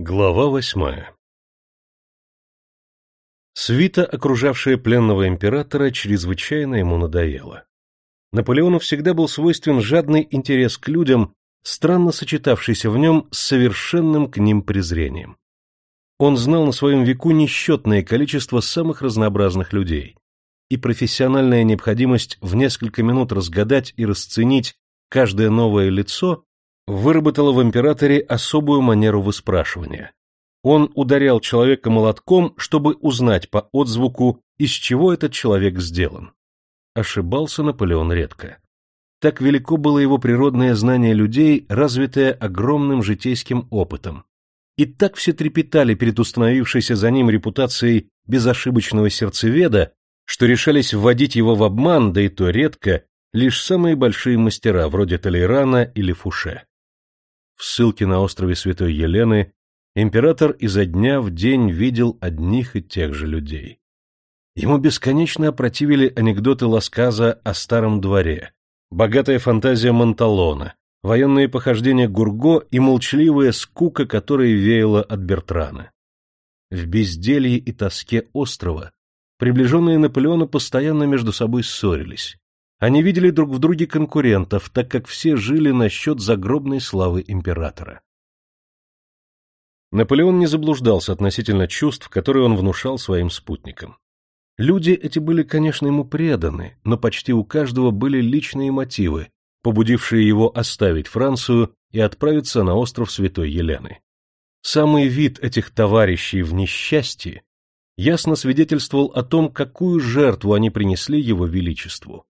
Глава восьмая Свита, окружавшая пленного императора, чрезвычайно ему надоела. Наполеону всегда был свойствен жадный интерес к людям, странно сочетавшийся в нем с совершенным к ним презрением. Он знал на своем веку несчетное количество самых разнообразных людей, и профессиональная необходимость в несколько минут разгадать и расценить каждое новое лицо выработала в императоре особую манеру выспрашивания. Он ударял человека молотком, чтобы узнать по отзвуку, из чего этот человек сделан. Ошибался Наполеон редко. Так велико было его природное знание людей, развитое огромным житейским опытом. И так все трепетали перед установившейся за ним репутацией безошибочного сердцеведа, что решались вводить его в обман, да и то редко, лишь самые большие мастера, вроде Толейрана или Фуше. В ссылке на острове Святой Елены император изо дня в день видел одних и тех же людей. Ему бесконечно опротивили анекдоты Ласказа о старом дворе, богатая фантазия Монталона, военные похождения Гурго и молчаливая скука, которая веяла от Бертрана. В безделье и тоске острова приближенные Наполеона постоянно между собой ссорились. Они видели друг в друге конкурентов, так как все жили на счет загробной славы императора. Наполеон не заблуждался относительно чувств, которые он внушал своим спутникам. Люди эти были, конечно, ему преданы, но почти у каждого были личные мотивы, побудившие его оставить Францию и отправиться на остров Святой Елены. Самый вид этих товарищей в несчастье ясно свидетельствовал о том, какую жертву они принесли его величеству.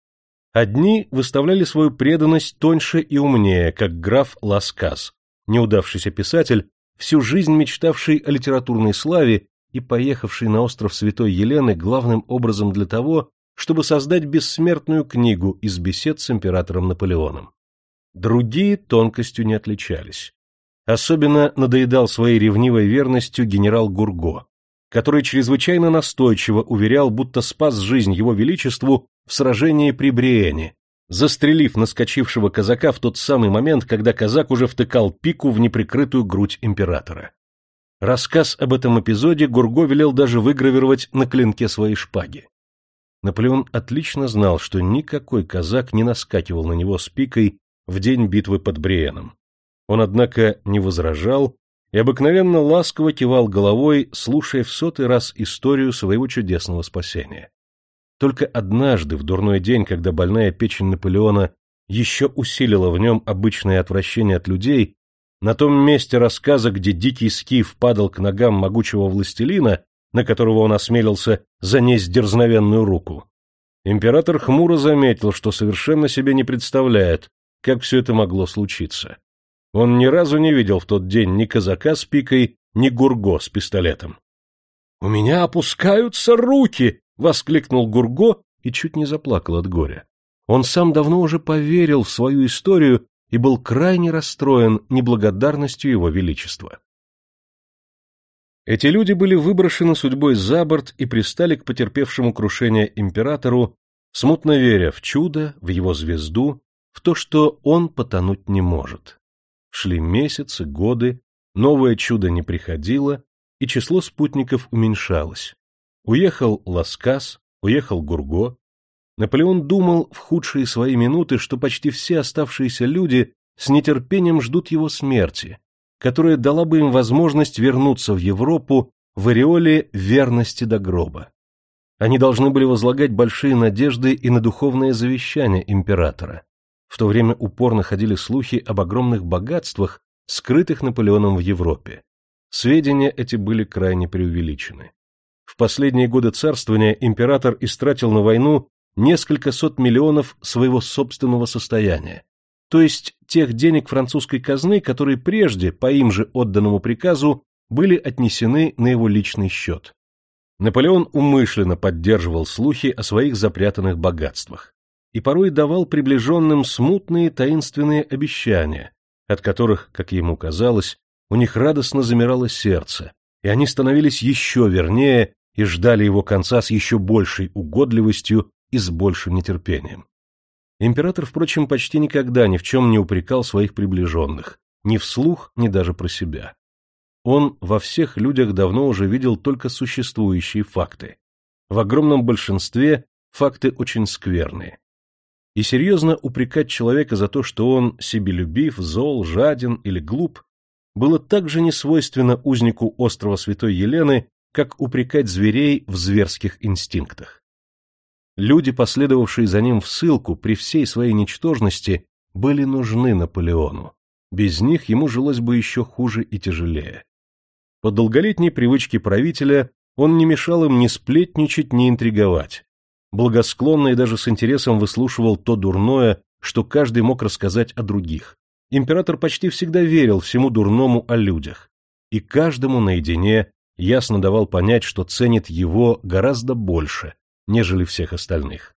Одни выставляли свою преданность тоньше и умнее, как граф Ласкас, неудавшийся писатель, всю жизнь мечтавший о литературной славе и поехавший на остров Святой Елены главным образом для того, чтобы создать бессмертную книгу из бесед с императором Наполеоном. Другие тонкостью не отличались. Особенно надоедал своей ревнивой верностью генерал Гурго, который чрезвычайно настойчиво уверял, будто спас жизнь его величеству в сражении при Бриене, застрелив наскочившего казака в тот самый момент, когда казак уже втыкал пику в неприкрытую грудь императора. Рассказ об этом эпизоде Гурго велел даже выгравировать на клинке своей шпаги. Наполеон отлично знал, что никакой казак не наскакивал на него с пикой в день битвы под Бриеном. Он, однако, не возражал и обыкновенно ласково кивал головой, слушая в сотый раз историю своего чудесного спасения. Только однажды, в дурной день, когда больная печень Наполеона еще усилила в нем обычное отвращение от людей, на том месте рассказа, где дикий скиф падал к ногам могучего властелина, на которого он осмелился занесть дерзновенную руку, император хмуро заметил, что совершенно себе не представляет, как все это могло случиться. Он ни разу не видел в тот день ни казака с пикой, ни гурго с пистолетом. — У меня опускаются руки! — воскликнул Гурго и чуть не заплакал от горя. Он сам давно уже поверил в свою историю и был крайне расстроен неблагодарностью его величества. Эти люди были выброшены судьбой за борт и пристали к потерпевшему крушение императору, смутно веря в чудо, в его звезду, в то, что он потонуть не может. Шли месяцы, годы, новое чудо не приходило, и число спутников уменьшалось. Уехал Ласкас, уехал Гурго. Наполеон думал в худшие свои минуты, что почти все оставшиеся люди с нетерпением ждут его смерти, которая дала бы им возможность вернуться в Европу в ореоле верности до гроба. Они должны были возлагать большие надежды и на духовное завещание императора. В то время упорно ходили слухи об огромных богатствах, скрытых Наполеоном в Европе. Сведения эти были крайне преувеличены. В последние годы царствования император истратил на войну несколько сот миллионов своего собственного состояния, то есть тех денег французской казны, которые прежде, по им же отданному приказу, были отнесены на его личный счет. Наполеон умышленно поддерживал слухи о своих запрятанных богатствах и порой давал приближенным смутные таинственные обещания, от которых, как ему казалось, у них радостно замирало сердце, и они становились еще вернее и ждали его конца с еще большей угодливостью и с большим нетерпением. Император, впрочем, почти никогда ни в чем не упрекал своих приближенных, ни вслух, ни даже про себя. Он во всех людях давно уже видел только существующие факты. В огромном большинстве факты очень скверные. И серьезно упрекать человека за то, что он себелюбив, зол, жаден или глуп, было так же несвойственно узнику острова Святой Елены, как упрекать зверей в зверских инстинктах. Люди, последовавшие за ним в ссылку, при всей своей ничтожности, были нужны Наполеону. Без них ему жилось бы еще хуже и тяжелее. По долголетней привычке правителя он не мешал им ни сплетничать, ни интриговать. Благосклонно и даже с интересом выслушивал то дурное, что каждый мог рассказать о других. Император почти всегда верил всему дурному о людях. И каждому наедине ясно давал понять, что ценит его гораздо больше, нежели всех остальных.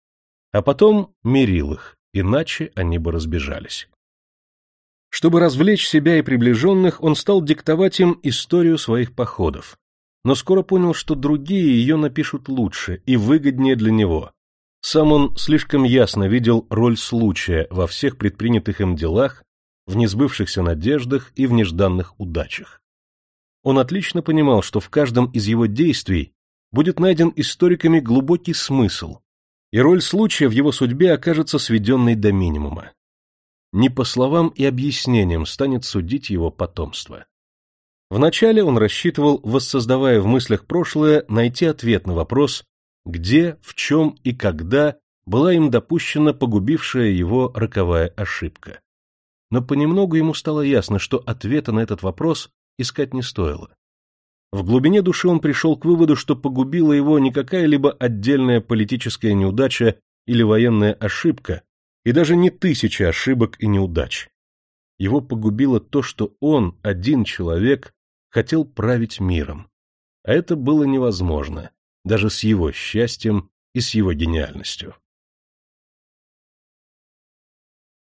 А потом мирил их, иначе они бы разбежались. Чтобы развлечь себя и приближенных, он стал диктовать им историю своих походов. Но скоро понял, что другие ее напишут лучше и выгоднее для него. Сам он слишком ясно видел роль случая во всех предпринятых им делах, в несбывшихся надеждах и в нежданных удачах. Он отлично понимал, что в каждом из его действий будет найден историками глубокий смысл, и роль случая в его судьбе окажется сведенной до минимума. Не по словам и объяснениям станет судить его потомство. Вначале он рассчитывал, воссоздавая в мыслях прошлое, найти ответ на вопрос, где, в чем и когда была им допущена погубившая его роковая ошибка. Но понемногу ему стало ясно, что ответа на этот вопрос искать не стоило. В глубине души он пришел к выводу, что погубила его не какая-либо отдельная политическая неудача или военная ошибка, и даже не тысяча ошибок и неудач. Его погубило то, что он, один человек, хотел править миром. А это было невозможно, даже с его счастьем и с его гениальностью.